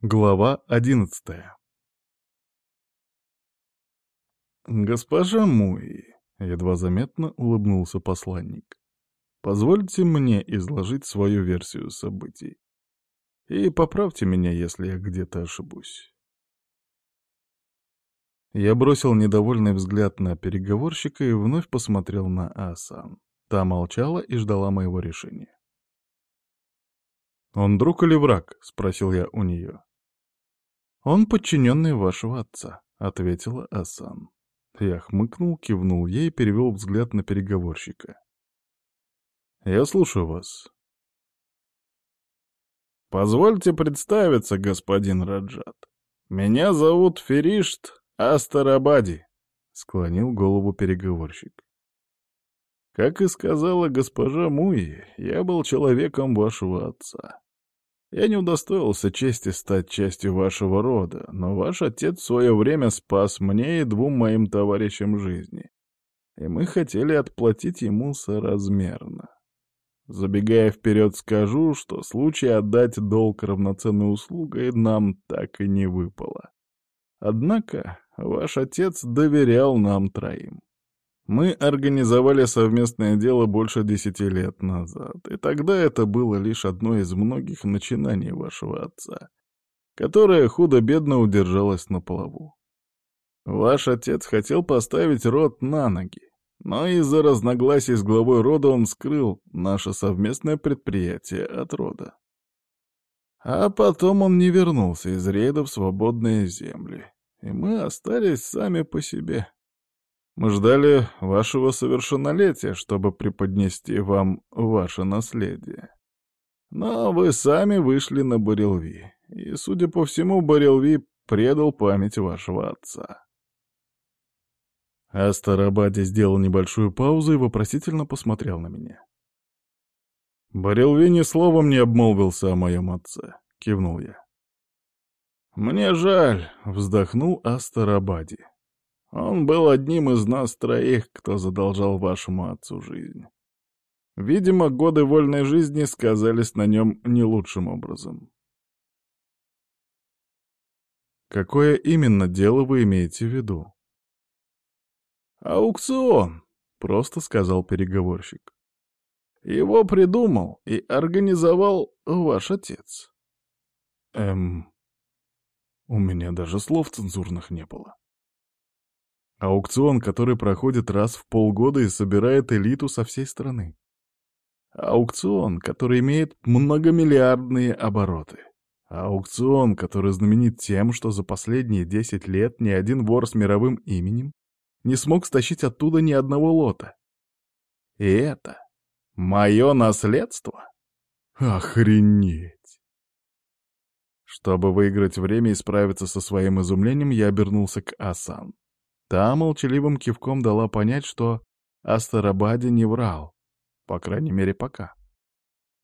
Глава одиннадцатая «Госпожа Муи», — едва заметно улыбнулся посланник, — «позвольте мне изложить свою версию событий. И поправьте меня, если я где-то ошибусь». Я бросил недовольный взгляд на переговорщика и вновь посмотрел на Асан. Та молчала и ждала моего решения. «Он друг или враг?» — спросил я у нее. «Он подчиненный вашего отца», — ответила Асан. Я хмыкнул, кивнул ей и перевел взгляд на переговорщика. «Я слушаю вас». «Позвольте представиться, господин Раджат. Меня зовут Феришт Астарабади», — склонил голову переговорщик. «Как и сказала госпожа Муи, я был человеком вашего отца. Я не удостоился чести стать частью вашего рода, но ваш отец в свое время спас мне и двум моим товарищам жизни, и мы хотели отплатить ему соразмерно. Забегая вперед, скажу, что случай отдать долг равноценной услугой нам так и не выпало. Однако ваш отец доверял нам троим. Мы организовали совместное дело больше десяти лет назад, и тогда это было лишь одно из многих начинаний вашего отца, которое худо-бедно удержалось на плаву. Ваш отец хотел поставить род на ноги, но из-за разногласий с главой рода он скрыл наше совместное предприятие от рода. А потом он не вернулся из рейда в свободные земли, и мы остались сами по себе. Мы ждали вашего совершеннолетия, чтобы преподнести вам ваше наследие. Но вы сами вышли на Барилви, и, судя по всему, Барилви предал память вашего отца. Астарабаде сделал небольшую паузу и вопросительно посмотрел на меня. «Барилви ни словом не обмолвился о моем отце», — кивнул я. «Мне жаль», — вздохнул Астарабаде. Он был одним из нас троих, кто задолжал вашему отцу жизнь. Видимо, годы вольной жизни сказались на нем не лучшим образом. Какое именно дело вы имеете в виду? Аукцион, просто сказал переговорщик. Его придумал и организовал ваш отец. Эм, у меня даже слов цензурных не было. Аукцион, который проходит раз в полгода и собирает элиту со всей страны. Аукцион, который имеет многомиллиардные обороты. Аукцион, который знаменит тем, что за последние 10 лет ни один вор с мировым именем не смог стащить оттуда ни одного лота. И это мое наследство? Охренеть! Чтобы выиграть время и справиться со своим изумлением, я обернулся к Асан. Та молчаливым кивком дала понять, что Астарабаде не врал. По крайней мере, пока.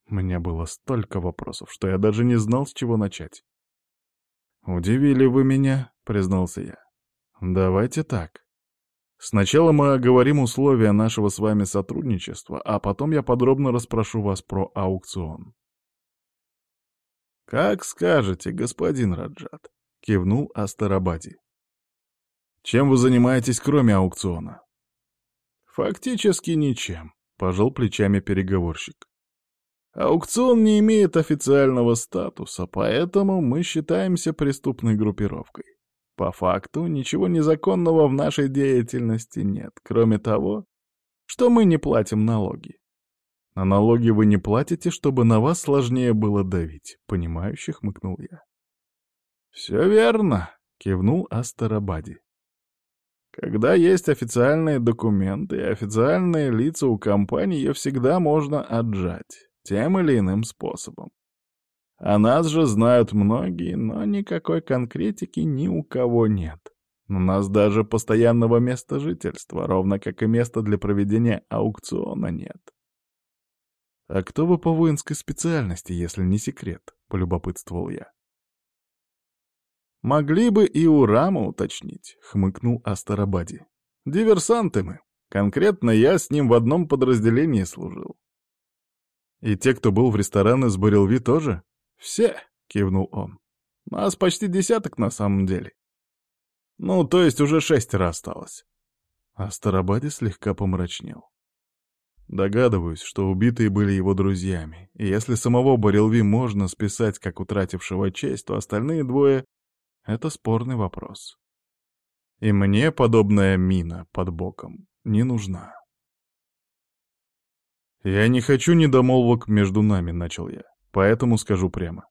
У меня было столько вопросов, что я даже не знал, с чего начать. «Удивили вы меня», — признался я. «Давайте так. Сначала мы оговорим условия нашего с вами сотрудничества, а потом я подробно расспрошу вас про аукцион». «Как скажете, господин Раджат», — кивнул Астарабади. Чем вы занимаетесь, кроме аукциона? Фактически ничем, пожал плечами переговорщик. Аукцион не имеет официального статуса, поэтому мы считаемся преступной группировкой. По факту ничего незаконного в нашей деятельности нет, кроме того, что мы не платим налоги. А налоги вы не платите, чтобы на вас сложнее было давить, понимающе хмыкнул я. Все верно, кивнул Астарабади. Когда есть официальные документы и официальные лица у компании, ее всегда можно отжать, тем или иным способом. А нас же знают многие, но никакой конкретики ни у кого нет. У нас даже постоянного места жительства, ровно как и места для проведения аукциона нет. «А кто вы по воинской специальности, если не секрет?» — полюбопытствовал я. «Могли бы и у Рама уточнить», — хмыкнул Астарабади. «Диверсанты мы. Конкретно я с ним в одном подразделении служил». «И те, кто был в ресторане с Барилви, тоже?» «Все», — кивнул он. Нас почти десяток на самом деле. Ну, то есть уже шестеро осталось. А Старобаде слегка помрачнел. Догадываюсь, что убитые были его друзьями, и если самого Борелви можно списать как утратившего честь, то остальные двое — это спорный вопрос. И мне подобная мина под боком не нужна. «Я не хочу недомолвок между нами», — начал я, — «поэтому скажу прямо.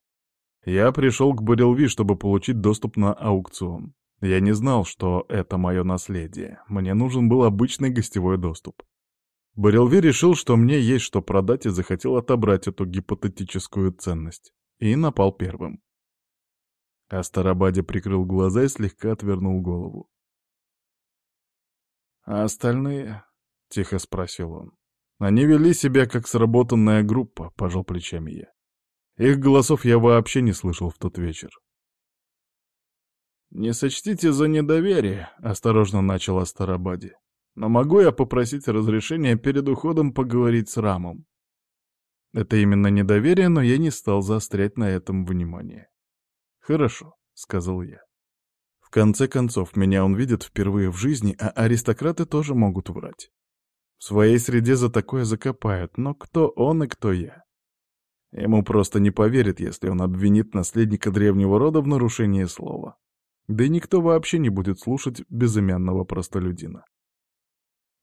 Я пришел к Борелви, чтобы получить доступ на аукцион. Я не знал, что это мое наследие. Мне нужен был обычный гостевой доступ. Борелви решил, что мне есть что продать и захотел отобрать эту гипотетическую ценность. И напал первым. Астарабаде прикрыл глаза и слегка отвернул голову. «А остальные?» — тихо спросил он. «Они вели себя как сработанная группа», — пожал плечами я. Их голосов я вообще не слышал в тот вечер. «Не сочтите за недоверие», — осторожно начал Астарабаде. «Но могу я попросить разрешения перед уходом поговорить с Рамом?» Это именно недоверие, но я не стал заострять на этом внимание. «Хорошо», — сказал я. В конце концов, меня он видит впервые в жизни, а аристократы тоже могут врать. В своей среде за такое закопают, но кто он и кто я? Ему просто не поверит, если он обвинит наследника древнего рода в нарушении слова. Да и никто вообще не будет слушать безымянного простолюдина.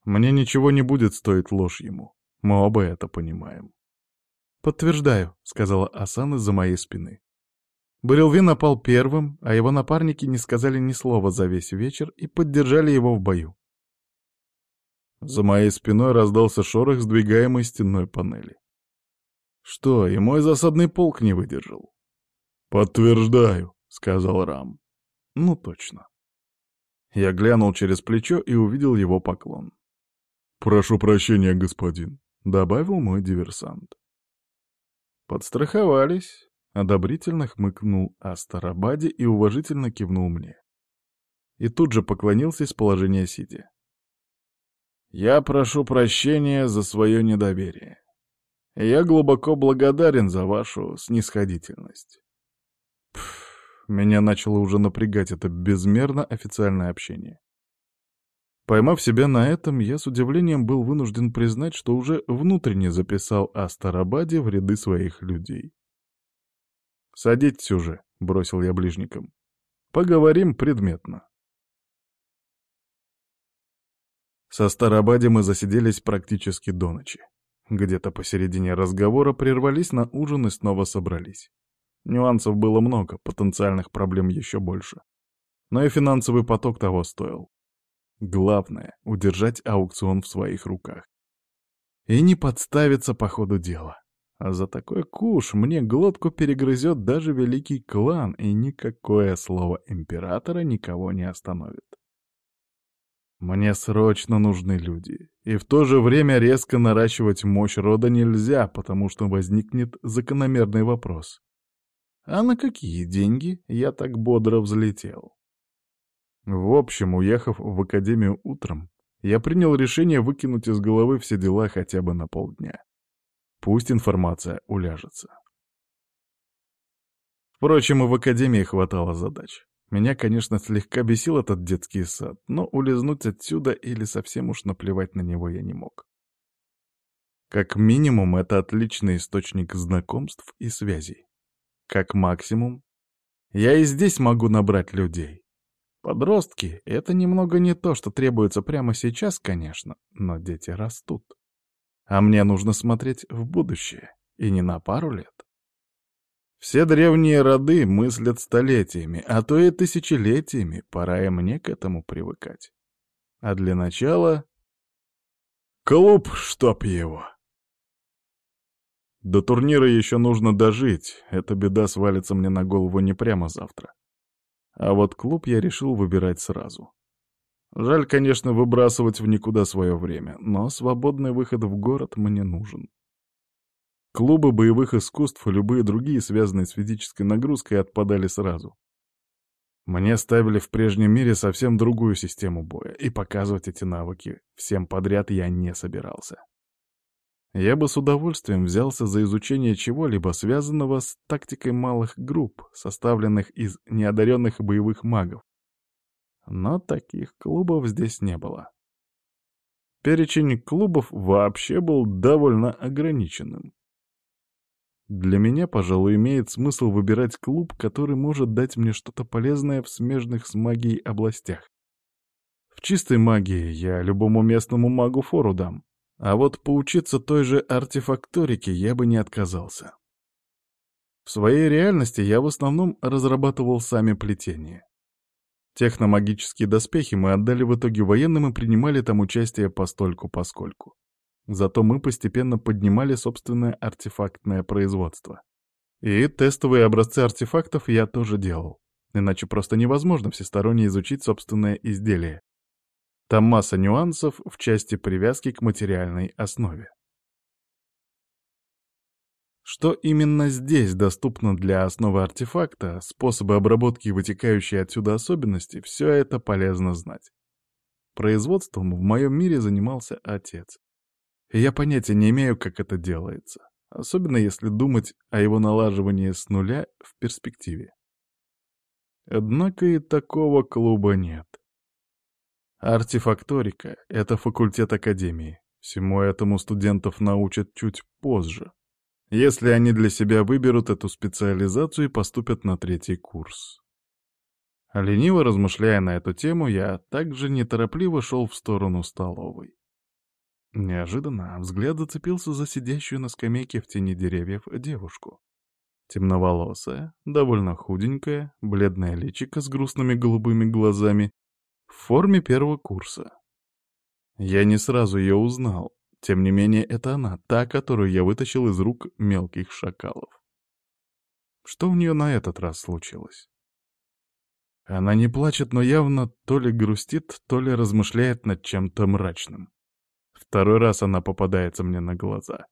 Мне ничего не будет стоить ложь ему. Мы оба это понимаем. «Подтверждаю», — сказала Асан из-за моей спины. Барилви напал первым, а его напарники не сказали ни слова за весь вечер и поддержали его в бою. За моей спиной раздался шорох сдвигаемой стенной панели. Что, и мой засадный полк не выдержал? «Подтверждаю», — сказал Рам. «Ну, точно». Я глянул через плечо и увидел его поклон. «Прошу прощения, господин», — добавил мой диверсант. «Подстраховались», — одобрительно хмыкнул Астарабаде и уважительно кивнул мне. И тут же поклонился из положения сидя. «Я прошу прощения за свое недоверие. Я глубоко благодарен за вашу снисходительность. Пф, меня начало уже напрягать это безмерно официальное общение. Поймав себя на этом, я с удивлением был вынужден признать, что уже внутренне записал Астарабаде в ряды своих людей. «Садитесь уже», — бросил я ближникам. «Поговорим предметно». Со Старобаде мы засиделись практически до ночи. Где-то посередине разговора прервались на ужин и снова собрались. Нюансов было много, потенциальных проблем еще больше. Но и финансовый поток того стоил. Главное — удержать аукцион в своих руках. И не подставиться по ходу дела. А за такой куш мне глотку перегрызет даже великий клан, и никакое слово императора никого не остановит. Мне срочно нужны люди. И в то же время резко наращивать мощь рода нельзя, потому что возникнет закономерный вопрос. А на какие деньги я так бодро взлетел? В общем, уехав в академию утром, я принял решение выкинуть из головы все дела хотя бы на полдня. Пусть информация уляжется. Впрочем, и в академии хватало задач. Меня, конечно, слегка бесил этот детский сад, но улизнуть отсюда или совсем уж наплевать на него я не мог. Как минимум, это отличный источник знакомств и связей. Как максимум, я и здесь могу набрать людей. Подростки — это немного не то, что требуется прямо сейчас, конечно, но дети растут. А мне нужно смотреть в будущее, и не на пару лет. Все древние роды мыслят столетиями, а то и тысячелетиями, пора и мне к этому привыкать. А для начала... Клуб, чтоб его! До турнира еще нужно дожить, эта беда свалится мне на голову не прямо завтра. А вот клуб я решил выбирать сразу. Жаль, конечно, выбрасывать в никуда свое время, но свободный выход в город мне нужен. Клубы боевых искусств и любые другие, связанные с физической нагрузкой, отпадали сразу. Мне ставили в прежнем мире совсем другую систему боя, и показывать эти навыки всем подряд я не собирался. Я бы с удовольствием взялся за изучение чего-либо, связанного с тактикой малых групп, составленных из неодаренных боевых магов. Но таких клубов здесь не было. Перечень клубов вообще был довольно ограниченным. Для меня, пожалуй, имеет смысл выбирать клуб, который может дать мне что-то полезное в смежных с магией областях. В чистой магии я любому местному магу фору дам, а вот поучиться той же артефакторике я бы не отказался. В своей реальности я в основном разрабатывал сами плетения. Техномагические доспехи мы отдали в итоге военным и принимали там участие постольку-поскольку. Зато мы постепенно поднимали собственное артефактное производство. И тестовые образцы артефактов я тоже делал. Иначе просто невозможно всесторонне изучить собственное изделие. Там масса нюансов в части привязки к материальной основе. Что именно здесь доступно для основы артефакта, способы обработки и вытекающие отсюда особенности, все это полезно знать. Производством в моем мире занимался отец я понятия не имею, как это делается, особенно если думать о его налаживании с нуля в перспективе. Однако и такого клуба нет. Артефакторика — это факультет Академии. Всему этому студентов научат чуть позже, если они для себя выберут эту специализацию и поступят на третий курс. Лениво размышляя на эту тему, я также неторопливо шел в сторону столовой. Неожиданно взгляд зацепился за сидящую на скамейке в тени деревьев девушку. Темноволосая, довольно худенькая, бледная личико с грустными голубыми глазами, в форме первого курса. Я не сразу ее узнал, тем не менее это она, та, которую я вытащил из рук мелких шакалов. Что у нее на этот раз случилось? Она не плачет, но явно то ли грустит, то ли размышляет над чем-то мрачным. Второй раз она попадается мне на глаза.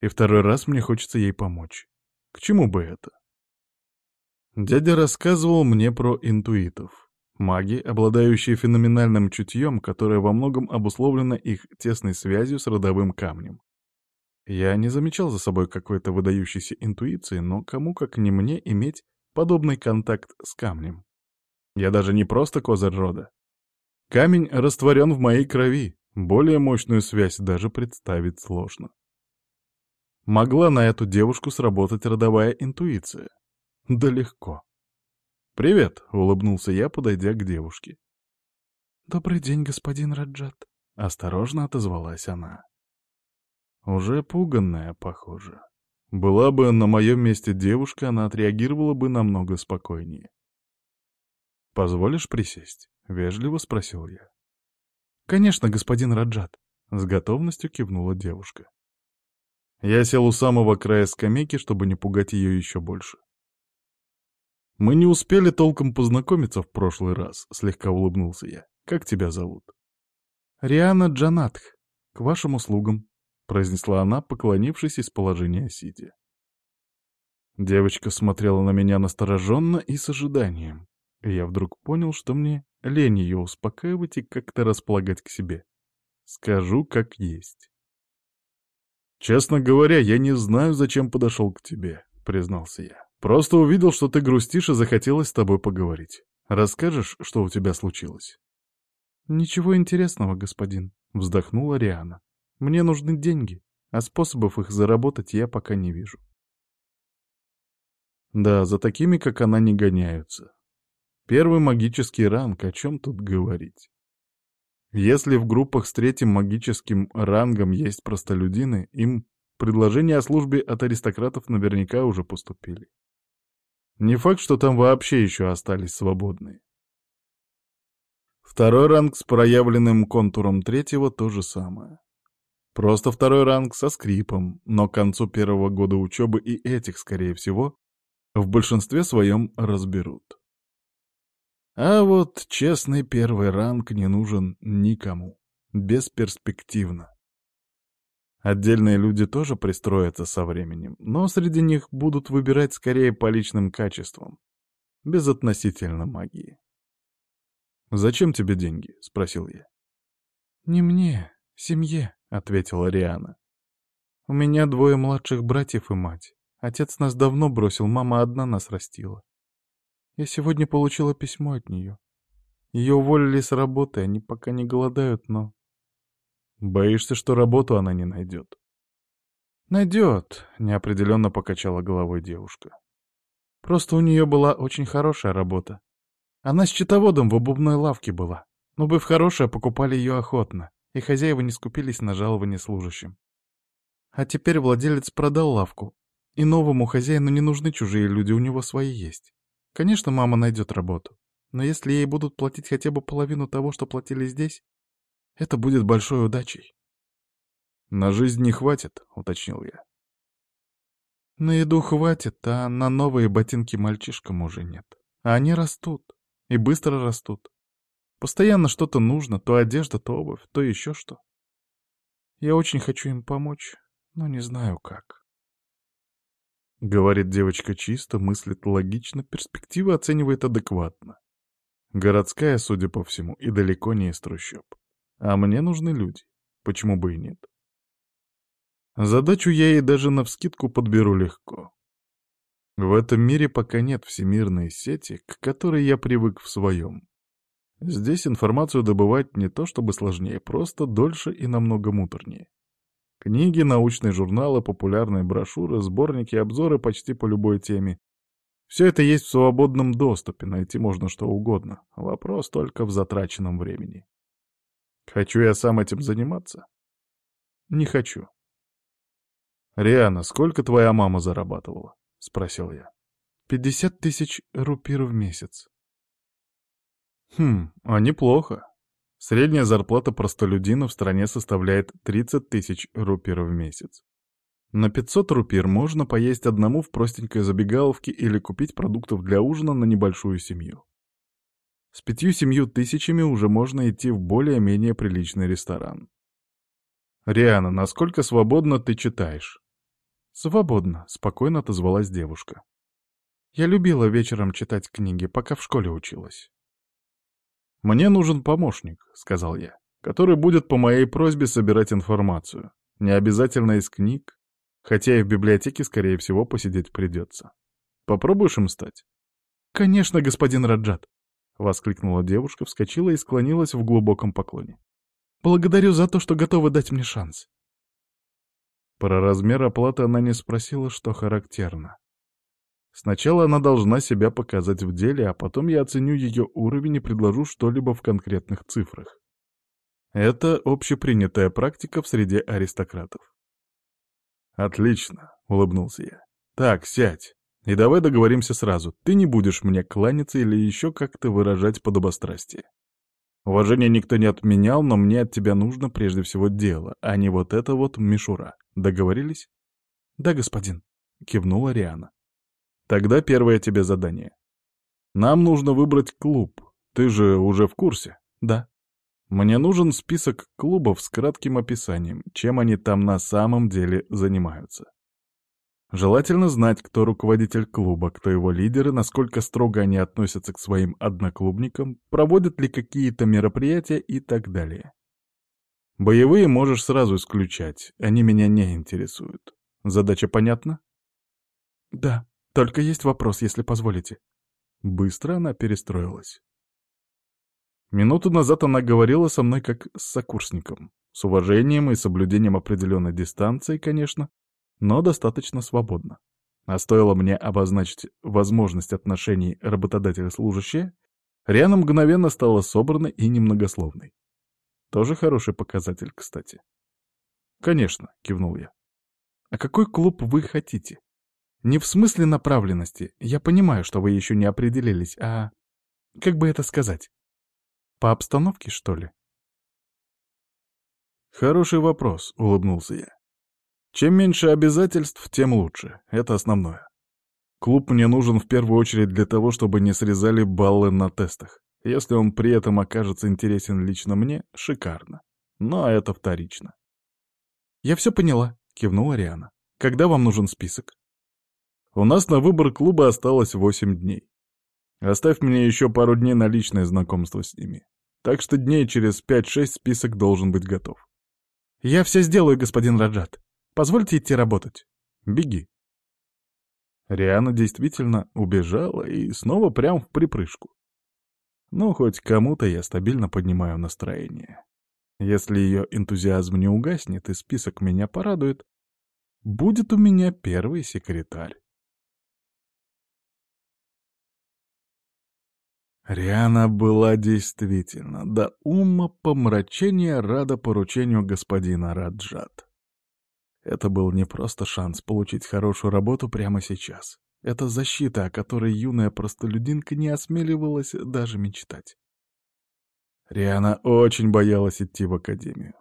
И второй раз мне хочется ей помочь. К чему бы это? Дядя рассказывал мне про интуитов. Маги, обладающие феноменальным чутьем, которое во многом обусловлено их тесной связью с родовым камнем. Я не замечал за собой какой-то выдающейся интуиции, но кому как не мне иметь подобный контакт с камнем. Я даже не просто козырь рода. Камень растворен в моей крови, более мощную связь даже представить сложно. Могла на эту девушку сработать родовая интуиция? Да легко. «Привет», — улыбнулся я, подойдя к девушке. «Добрый день, господин Раджат», — осторожно отозвалась она. Уже пуганная, похоже. Была бы на моем месте девушка, она отреагировала бы намного спокойнее. «Позволишь присесть?» — вежливо спросил я. «Конечно, господин Раджат», — с готовностью кивнула девушка. Я сел у самого края скамейки, чтобы не пугать ее еще больше. «Мы не успели толком познакомиться в прошлый раз», — слегка улыбнулся я. «Как тебя зовут?» «Риана Джанатх. К вашим услугам», — произнесла она, поклонившись из положения сидя. Девочка смотрела на меня настороженно и с ожиданием. И я вдруг понял, что мне Лень ее успокаивать и как-то располагать к себе. Скажу, как есть. «Честно говоря, я не знаю, зачем подошел к тебе», — признался я. «Просто увидел, что ты грустишь и захотелось с тобой поговорить. Расскажешь, что у тебя случилось?» «Ничего интересного, господин», — вздохнула Риана. «Мне нужны деньги, а способов их заработать я пока не вижу». Да, за такими, как она, не гоняются. Первый магический ранг, о чем тут говорить? Если в группах с третьим магическим рангом есть простолюдины, им предложения о службе от аристократов наверняка уже поступили. Не факт, что там вообще еще остались свободные. Второй ранг с проявленным контуром третьего то же самое. Просто второй ранг со скрипом, но к концу первого года учебы и этих, скорее всего, в большинстве своем разберут. А вот честный первый ранг не нужен никому. Бесперспективно. Отдельные люди тоже пристроятся со временем, но среди них будут выбирать скорее по личным качествам, безотносительно магии. «Зачем тебе деньги?» — спросил я. «Не мне, семье», — ответила Риана. У меня двое младших братьев и мать. Отец нас давно бросил, мама одна нас растила. Я сегодня получила письмо от нее. Ее уволили с работы, они пока не голодают, но... Боишься, что работу она не найдет? Найдет, неопределенно покачала головой девушка. Просто у нее была очень хорошая работа. Она с счетоводом в обувной лавке была. Но быв хорошая, покупали ее охотно, и хозяева не скупились на жалование служащим. А теперь владелец продал лавку, и новому хозяину не нужны чужие люди, у него свои есть. Конечно, мама найдет работу, но если ей будут платить хотя бы половину того, что платили здесь, это будет большой удачей. «На жизнь не хватит», — уточнил я. На еду хватит, а на новые ботинки мальчишкам уже нет. А они растут. И быстро растут. Постоянно что-то нужно, то одежда, то обувь, то еще что. Я очень хочу им помочь, но не знаю как. Говорит девочка чисто, мыслит логично, перспективы оценивает адекватно. Городская, судя по всему, и далеко не из трущоб. А мне нужны люди. Почему бы и нет? Задачу я ей даже навскидку подберу легко. В этом мире пока нет всемирной сети, к которой я привык в своем. Здесь информацию добывать не то чтобы сложнее, просто дольше и намного муторнее. Книги, научные журналы, популярные брошюры, сборники, обзоры почти по любой теме. Все это есть в свободном доступе, найти можно что угодно. Вопрос только в затраченном времени. Хочу я сам этим заниматься? Не хочу. «Риана, сколько твоя мама зарабатывала?» — спросил я. «Пятьдесят тысяч рупир в месяц». «Хм, а неплохо. Средняя зарплата простолюдина в стране составляет 30 тысяч рупир в месяц. На 500 рупир можно поесть одному в простенькой забегаловке или купить продуктов для ужина на небольшую семью. С пятью-семью тысячами уже можно идти в более-менее приличный ресторан. «Риана, насколько свободно ты читаешь?» «Свободно», — спокойно отозвалась девушка. «Я любила вечером читать книги, пока в школе училась». «Мне нужен помощник», — сказал я, «который будет по моей просьбе собирать информацию. Не обязательно из книг, хотя и в библиотеке, скорее всего, посидеть придется. Попробуешь им стать?» «Конечно, господин Раджат», — воскликнула девушка, вскочила и склонилась в глубоком поклоне. «Благодарю за то, что готовы дать мне шанс». Про размер оплаты она не спросила, что характерно. Сначала она должна себя показать в деле, а потом я оценю ее уровень и предложу что-либо в конкретных цифрах. Это общепринятая практика в среде аристократов. «Отлично», — улыбнулся я. «Так, сядь. И давай договоримся сразу. Ты не будешь мне кланяться или еще как-то выражать подобострастие. Уважение никто не отменял, но мне от тебя нужно прежде всего дело, а не вот это вот мишура. Договорились? Да, господин, кивнула Риана. Тогда первое тебе задание. Нам нужно выбрать клуб. Ты же уже в курсе? Да. Мне нужен список клубов с кратким описанием, чем они там на самом деле занимаются. Желательно знать, кто руководитель клуба, кто его лидеры, насколько строго они относятся к своим одноклубникам, проводят ли какие-то мероприятия и так далее. Боевые можешь сразу исключать, они меня не интересуют. Задача понятна? Да, только есть вопрос, если позволите. Быстро она перестроилась. Минуту назад она говорила со мной как с сокурсником, с уважением и соблюдением определенной дистанции, конечно, но достаточно свободно. А стоило мне обозначить возможность отношений работодателя-служащее, Риана мгновенно стала собранной и немногословной. Тоже хороший показатель, кстати. «Конечно», — кивнул я. «А какой клуб вы хотите? Не в смысле направленности, я понимаю, что вы еще не определились, а... Как бы это сказать? По обстановке, что ли?» «Хороший вопрос», — улыбнулся я. Чем меньше обязательств, тем лучше. Это основное. Клуб мне нужен в первую очередь для того, чтобы не срезали баллы на тестах. Если он при этом окажется интересен лично мне, шикарно. Но это вторично. «Я все поняла», — кивнула Риана. «Когда вам нужен список?» «У нас на выбор клуба осталось восемь дней. Оставь мне еще пару дней на личное знакомство с ними. Так что дней через пять-шесть список должен быть готов». «Я все сделаю, господин Раджат», Позвольте идти работать. Беги. Риана действительно убежала и снова прям в припрыжку. Ну, хоть кому-то я стабильно поднимаю настроение. Если ее энтузиазм не угаснет и список меня порадует, будет у меня первый секретарь. Риана была действительно до ума помрачения рада поручению господина Раджат. Это был не просто шанс получить хорошую работу прямо сейчас. Это защита, о которой юная простолюдинка не осмеливалась даже мечтать. Риана очень боялась идти в академию.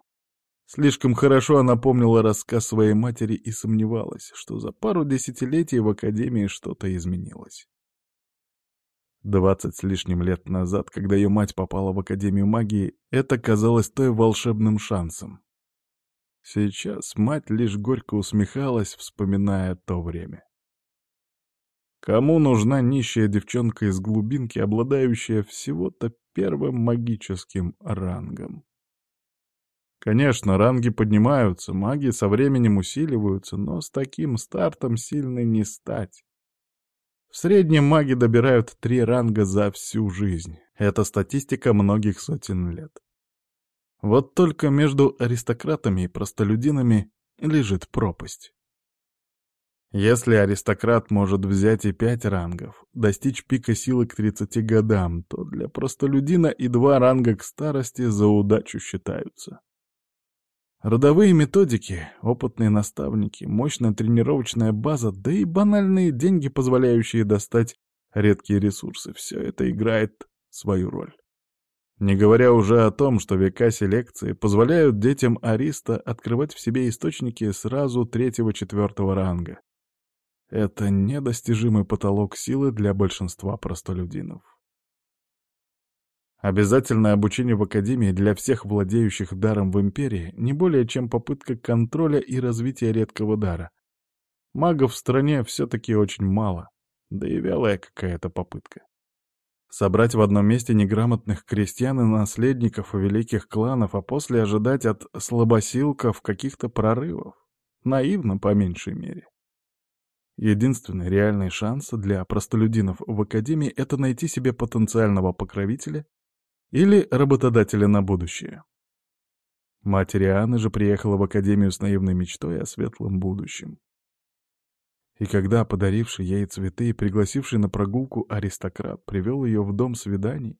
Слишком хорошо она помнила рассказ своей матери и сомневалась, что за пару десятилетий в академии что-то изменилось. Двадцать с лишним лет назад, когда ее мать попала в Академию магии, это казалось той волшебным шансом. Сейчас мать лишь горько усмехалась, вспоминая то время. Кому нужна нищая девчонка из глубинки, обладающая всего-то первым магическим рангом? Конечно, ранги поднимаются, маги со временем усиливаются, но с таким стартом сильной не стать. В среднем маги добирают три ранга за всю жизнь. Это статистика многих сотен лет. Вот только между аристократами и простолюдинами лежит пропасть. Если аристократ может взять и пять рангов, достичь пика силы к 30 годам, то для простолюдина и два ранга к старости за удачу считаются. Родовые методики, опытные наставники, мощная тренировочная база, да и банальные деньги, позволяющие достать редкие ресурсы — все это играет свою роль. Не говоря уже о том, что века селекции позволяют детям Ариста открывать в себе источники сразу третьего-четвертого ранга. Это недостижимый потолок силы для большинства простолюдинов. Обязательное обучение в Академии для всех владеющих даром в Империи не более чем попытка контроля и развития редкого дара. Магов в стране все-таки очень мало, да и вялая какая-то попытка. Собрать в одном месте неграмотных крестьян и наследников великих кланов, а после ожидать от слабосилков каких-то прорывов. Наивно, по меньшей мере. Единственный реальный шанс для простолюдинов в Академии — это найти себе потенциального покровителя или работодателя на будущее. Мать Рианы же приехала в академию с наивной мечтой о светлом будущем. И когда подаривший ей цветы и пригласивший на прогулку аристократ привел ее в дом свиданий,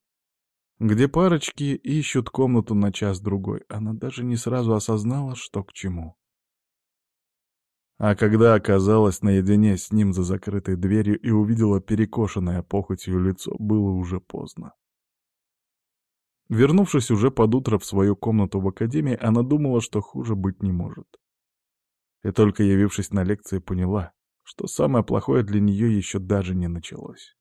где парочки ищут комнату на час-другой, она даже не сразу осознала, что к чему. А когда оказалась наедине с ним за закрытой дверью и увидела перекошенное похотью лицо, было уже поздно. Вернувшись уже под утро в свою комнату в академии, она думала, что хуже быть не может. И только явившись на лекции, поняла, что самое плохое для нее еще даже не началось.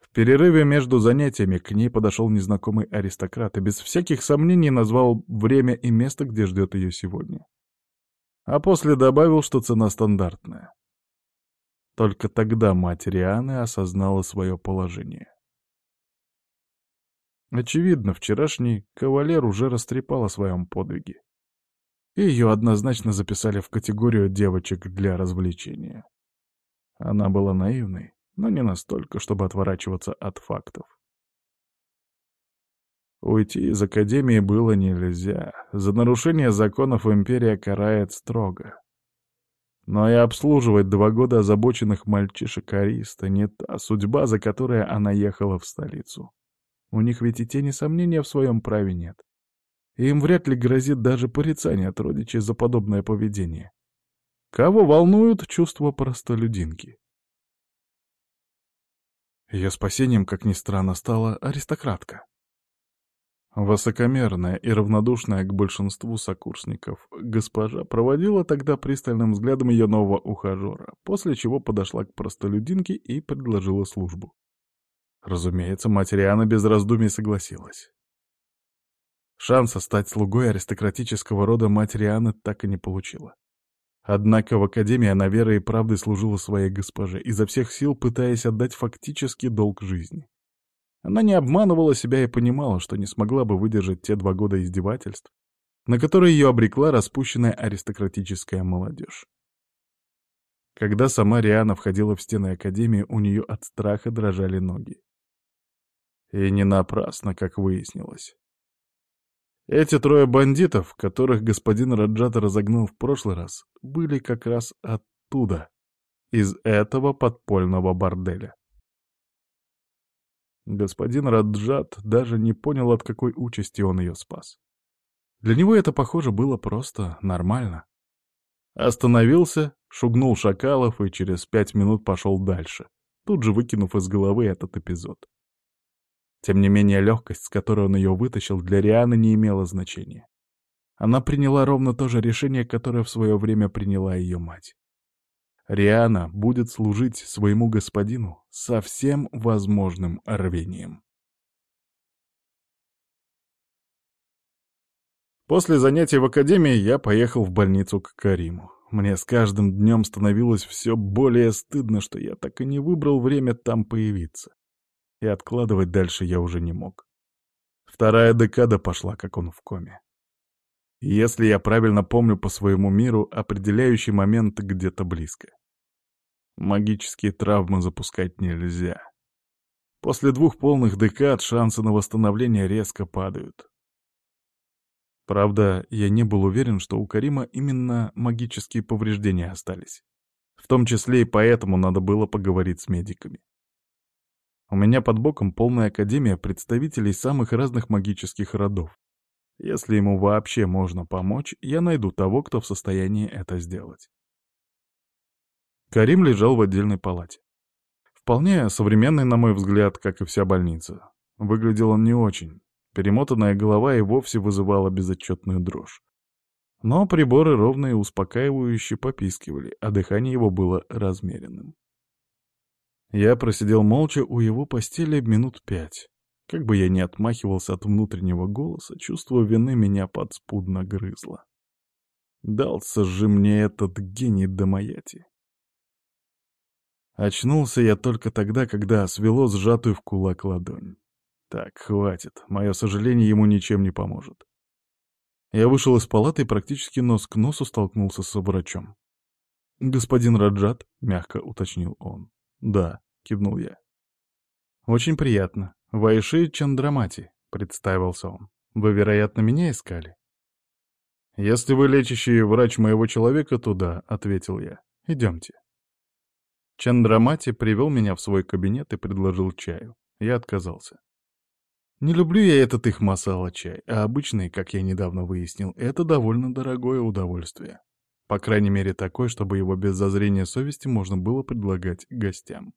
В перерыве между занятиями к ней подошел незнакомый аристократ и без всяких сомнений назвал время и место, где ждет ее сегодня. А после добавил, что цена стандартная. Только тогда мать Рианы осознала свое положение. Очевидно, вчерашний кавалер уже растрепал о своем подвиге. И ее однозначно записали в категорию девочек для развлечения. Она была наивной, но не настолько, чтобы отворачиваться от фактов. Уйти из Академии было нельзя. За нарушение законов Империя карает строго. Но и обслуживать два года озабоченных мальчишек Ариста не та судьба, за которой она ехала в столицу. У них ведь и тени сомнения в своем праве нет. Им вряд ли грозит даже порицание от родичей за подобное поведение. Кого волнуют чувства простолюдинки? Ее спасением, как ни странно, стала аристократка. Высокомерная и равнодушная к большинству сокурсников, госпожа проводила тогда пристальным взглядом ее нового ухажера, после чего подошла к простолюдинке и предложила службу. Разумеется, мать Риана без раздумий согласилась. Шанса стать слугой аристократического рода мать Рианы так и не получила. Однако в Академии она верой и правдой служила своей госпоже, изо всех сил пытаясь отдать фактически долг жизни. Она не обманывала себя и понимала, что не смогла бы выдержать те два года издевательств, на который ее обрекла распущенная аристократическая молодежь. Когда сама Риана входила в стены Академии, у нее от страха дрожали ноги. И не напрасно, как выяснилось. Эти трое бандитов, которых господин Раджат разогнал в прошлый раз, были как раз оттуда, из этого подпольного борделя. Господин Раджат даже не понял, от какой участи он ее спас. Для него это, похоже, было просто нормально. Остановился, шугнул шакалов и через пять минут пошел дальше, тут же выкинув из головы этот эпизод. Тем не менее, легкость, с которой он ее вытащил, для Рианы не имела значения. Она приняла ровно то же решение, которое в свое время приняла ее мать. Риана будет служить своему господину со всем возможным рвением. После занятий в академии я поехал в больницу к Кариму. Мне с каждым днем становилось все более стыдно, что я так и не выбрал время там появиться и откладывать дальше я уже не мог. Вторая декада пошла, как он в коме. если я правильно помню по своему миру, определяющий момент где-то близко. Магические травмы запускать нельзя. После двух полных декад шансы на восстановление резко падают. Правда, я не был уверен, что у Карима именно магические повреждения остались. В том числе и поэтому надо было поговорить с медиками. У меня под боком полная академия представителей самых разных магических родов. Если ему вообще можно помочь, я найду того, кто в состоянии это сделать. Карим лежал в отдельной палате. Вполне современный, на мой взгляд, как и вся больница. Выглядел он не очень. Перемотанная голова и вовсе вызывала безотчетную дрожь. Но приборы ровно и успокаивающе попискивали, а дыхание его было размеренным. Я просидел молча у его постели минут пять. Как бы я ни отмахивался от внутреннего голоса, чувство вины меня подспудно грызло. Дался же мне этот гений Дамаяти. Очнулся я только тогда, когда свело сжатую в кулак ладонь. Так, хватит, мое сожаление ему ничем не поможет. Я вышел из палаты и практически нос к носу столкнулся с врачом. «Господин Раджат», — мягко уточнил он. «Да», — кивнул я. «Очень приятно. Вайши Чандрамати», — представился он. «Вы, вероятно, меня искали?» «Если вы лечащий врач моего человека, то да», — ответил я. «Идемте». Чандрамати привел меня в свой кабинет и предложил чаю. Я отказался. Не люблю я этот их масала-чай, а обычный, как я недавно выяснил, это довольно дорогое удовольствие. По крайней мере, такой, чтобы его без зазрения совести можно было предлагать гостям.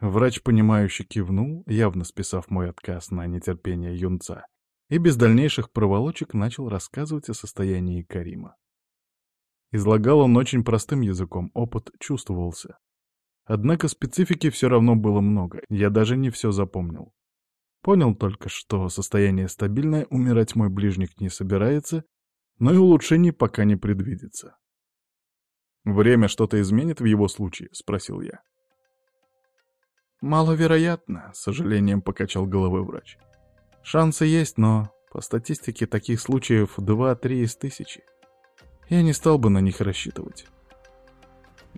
Врач, понимающе кивнул, явно списав мой отказ на нетерпение юнца, и без дальнейших проволочек начал рассказывать о состоянии Карима. Излагал он очень простым языком, опыт чувствовался. Однако специфики все равно было много, я даже не все запомнил. Понял только, что состояние стабильное, умирать мой ближник не собирается, но и улучшений пока не предвидится. «Время что-то изменит в его случае?» — спросил я. «Маловероятно», — с сожалением покачал головой врач. «Шансы есть, но по статистике таких случаев 2-3 из тысячи. Я не стал бы на них рассчитывать».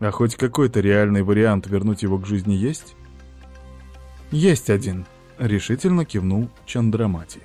«А хоть какой-то реальный вариант вернуть его к жизни есть?» «Есть один», — решительно кивнул Чандрамати.